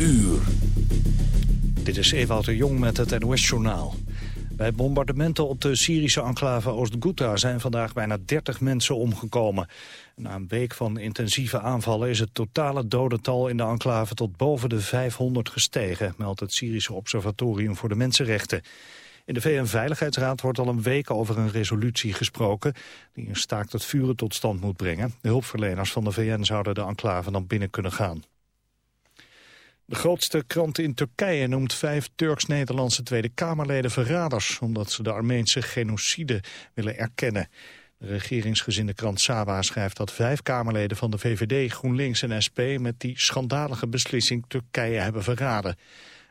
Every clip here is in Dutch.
uur. Dit is Ewout de Jong met het NOS-journaal. Bij bombardementen op de Syrische enclave Oost-Ghouta zijn vandaag bijna 30 mensen omgekomen. Na een week van intensieve aanvallen is het totale dodental in de enclave tot boven de 500 gestegen, meldt het Syrische Observatorium voor de Mensenrechten. In de VN-veiligheidsraad wordt al een week over een resolutie gesproken... die een staakt het vuren tot stand moet brengen. De hulpverleners van de VN zouden de enclave dan binnen kunnen gaan. De grootste krant in Turkije noemt vijf Turks-Nederlandse Tweede Kamerleden verraders... omdat ze de Armeense genocide willen erkennen. De regeringsgezinde krant Saba schrijft dat vijf Kamerleden van de VVD, GroenLinks en SP... met die schandalige beslissing Turkije hebben verraden.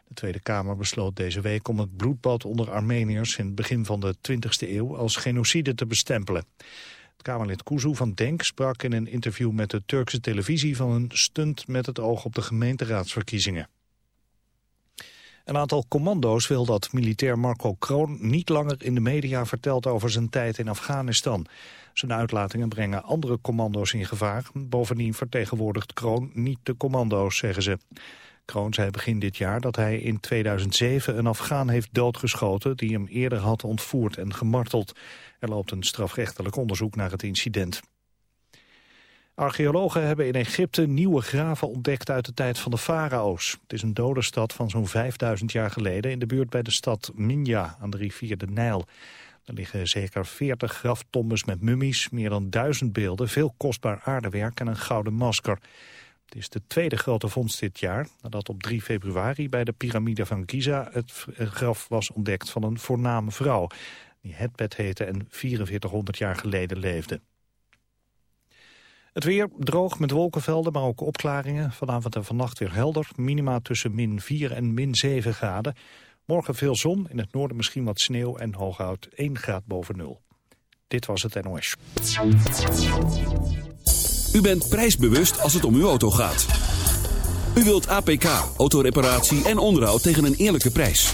De Tweede Kamer besloot deze week om het bloedbad onder Armeniërs... in het begin van de 20e eeuw als genocide te bestempelen. Kamerlid Kuzu van Denk sprak in een interview met de Turkse televisie van een stunt met het oog op de gemeenteraadsverkiezingen. Een aantal commando's wil dat militair Marco Kroon niet langer in de media vertelt over zijn tijd in Afghanistan. Zijn uitlatingen brengen andere commando's in gevaar. Bovendien vertegenwoordigt Kroon niet de commando's, zeggen ze. Kroon zei begin dit jaar dat hij in 2007 een Afghaan heeft doodgeschoten... die hem eerder had ontvoerd en gemarteld. Er loopt een strafrechtelijk onderzoek naar het incident. Archeologen hebben in Egypte nieuwe graven ontdekt uit de tijd van de farao's. Het is een dode stad van zo'n 5000 jaar geleden in de buurt bij de stad Minya aan de rivier de Nijl. Er liggen zeker 40 graftombes met mummies, meer dan duizend beelden, veel kostbaar aardewerk en een gouden masker. Het is de tweede grote vondst dit jaar, nadat op 3 februari bij de piramide van Giza het graf was ontdekt van een voorname vrouw, die Hetbed heette en 4400 jaar geleden leefde. Het weer droog met wolkenvelden, maar ook opklaringen. Vanavond en vannacht weer helder. Minima tussen min 4 en min 7 graden. Morgen veel zon, in het noorden misschien wat sneeuw en hoogoud 1 graad boven nul. Dit was het NOS. U bent prijsbewust als het om uw auto gaat. U wilt APK, autoreparatie en onderhoud tegen een eerlijke prijs.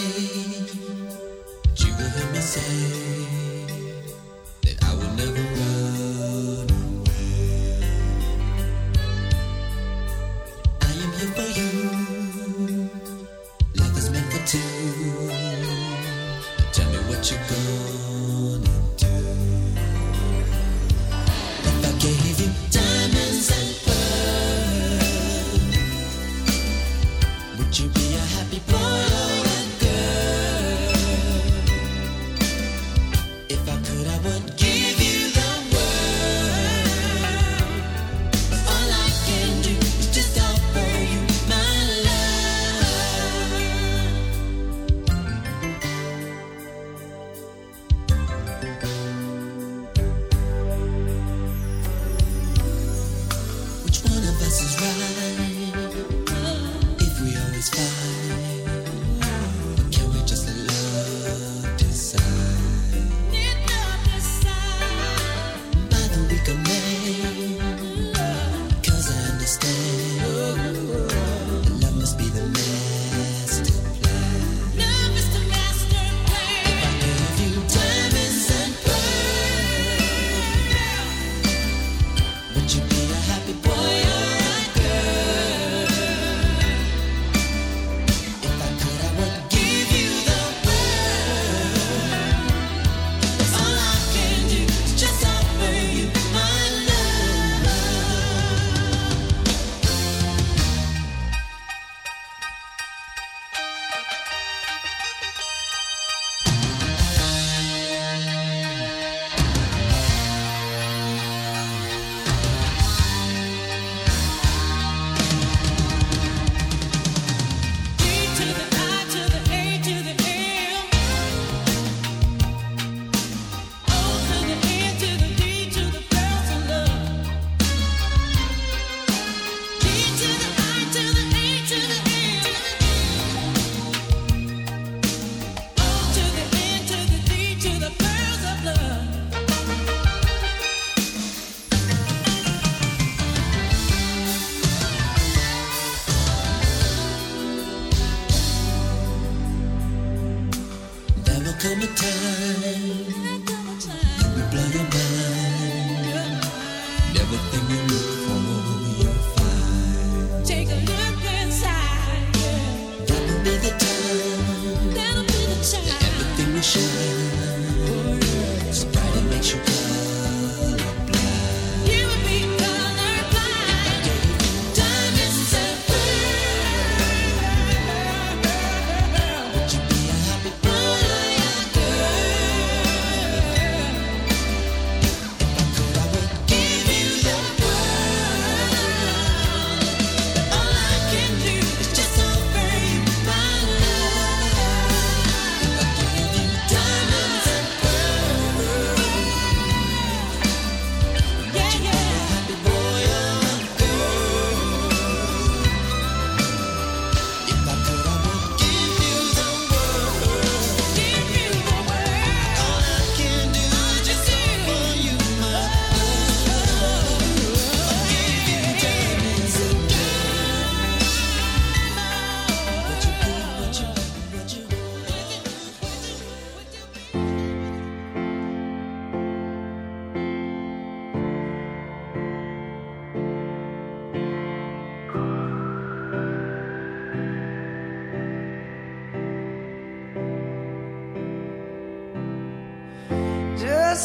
That you will hear me say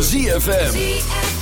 ZFM.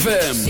ZFM.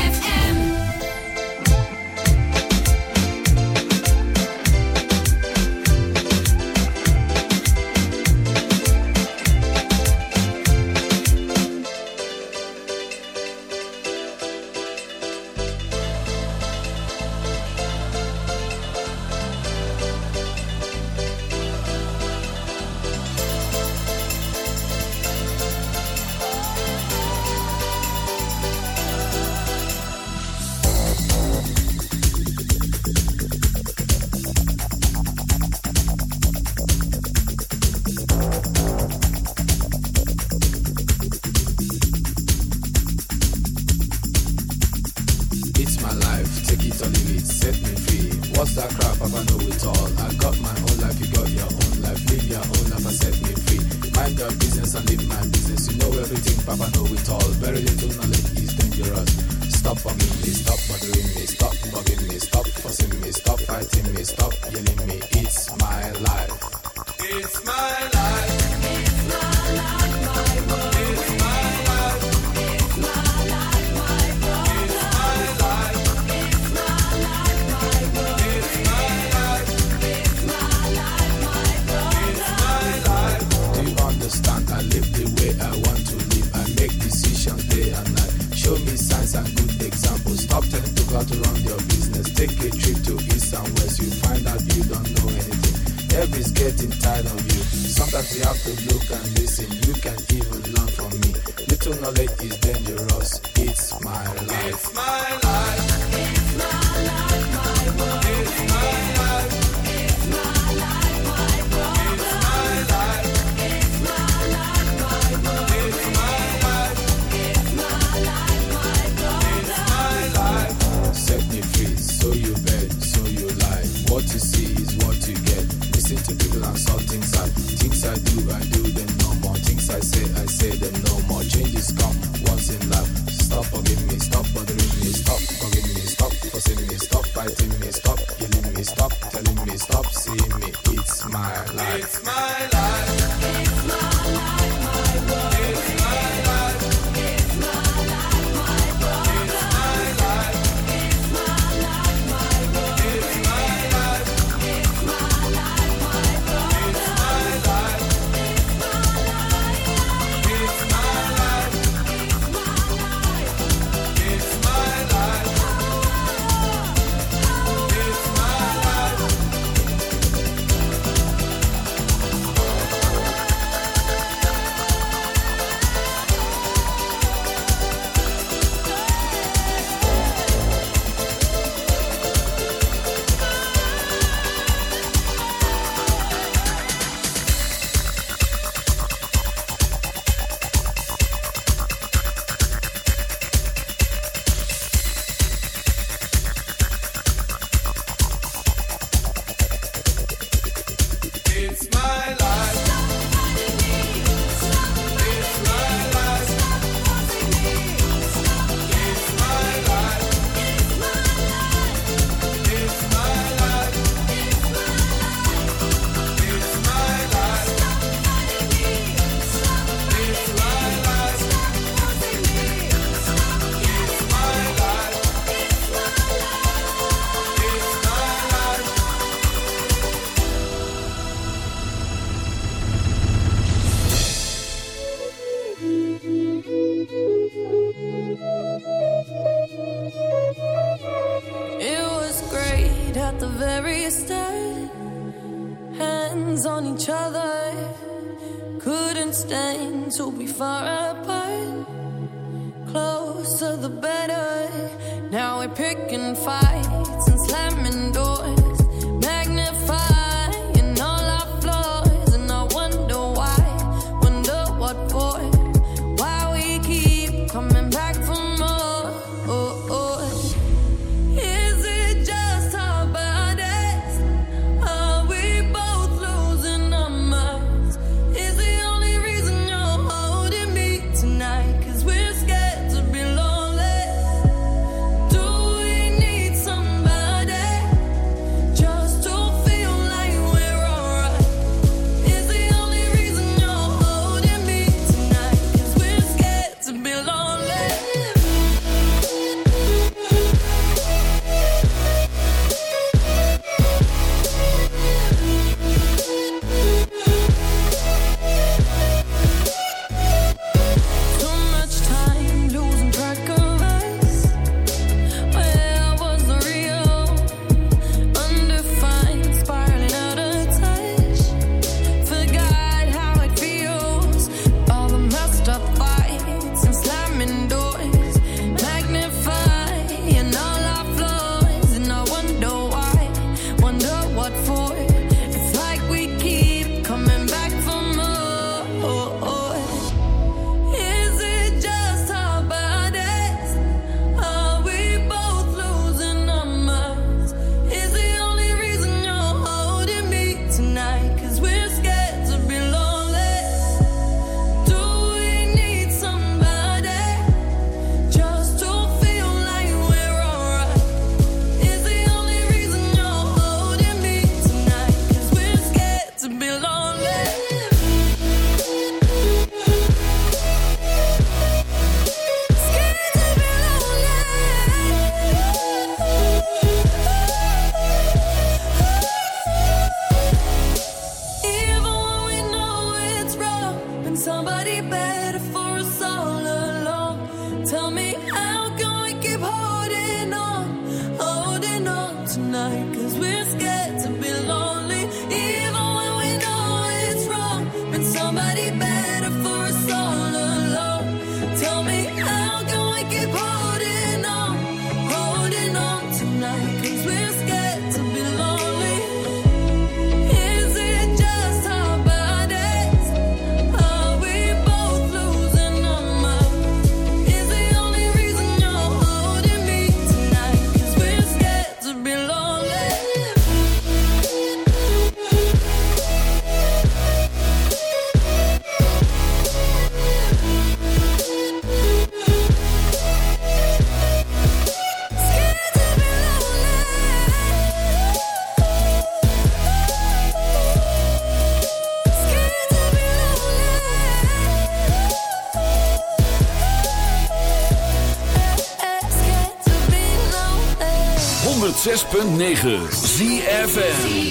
106.9 ZFN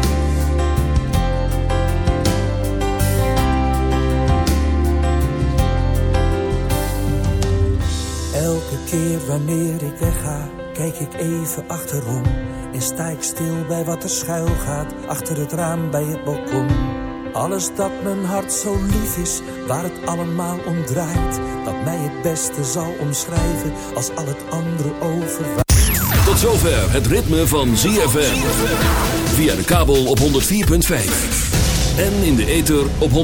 Keer wanneer ik wegga, kijk ik even achterom. En sta ik stil bij wat er schuil gaat, achter het raam bij het balkon. Alles dat mijn hart zo lief is, waar het allemaal om draait. Dat mij het beste zal omschrijven, als al het andere overwaait. Tot zover het ritme van ZFM. Via de kabel op 104.5. En in de ether op 106.9.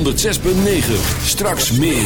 Straks meer.